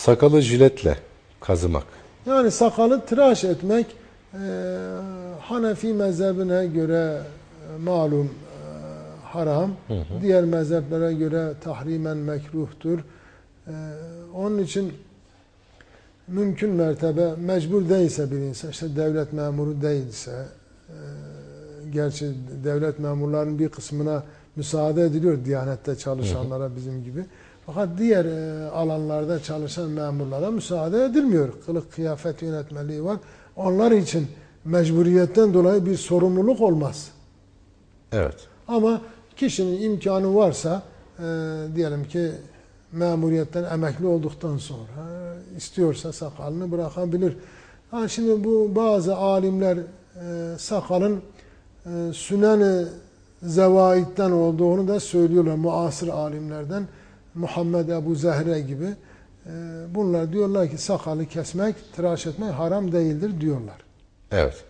Sakalı jiletle kazımak. Yani sakalı tıraş etmek e, Hanefi mezhebine göre e, malum e, haram. Diğer mezheplere göre tahrimen mekruhtur. E, onun için mümkün mertebe mecbur değilse bir insan, işte devlet memuru değilse, e, gerçi devlet memurlarının bir kısmına müsaade ediliyor Diyanet'te çalışanlara bizim gibi. Fakat diğer e, alanlarda çalışan memurlara müsaade edilmiyor. Kılık kıyafet yönetmeliği var. Onlar için mecburiyetten dolayı bir sorumluluk olmaz. Evet. Ama kişinin imkanı varsa e, diyelim ki memuriyetten emekli olduktan sonra e, istiyorsa sakalını bırakabilir. Ha şimdi bu bazı alimler e, sakalın e, sünen-i zevaitten olduğunu da söylüyorlar muasır alimlerden. Muhammed Ebu Zehre gibi. E, bunlar diyorlar ki sakalı kesmek, tıraş etmek haram değildir diyorlar. Evet.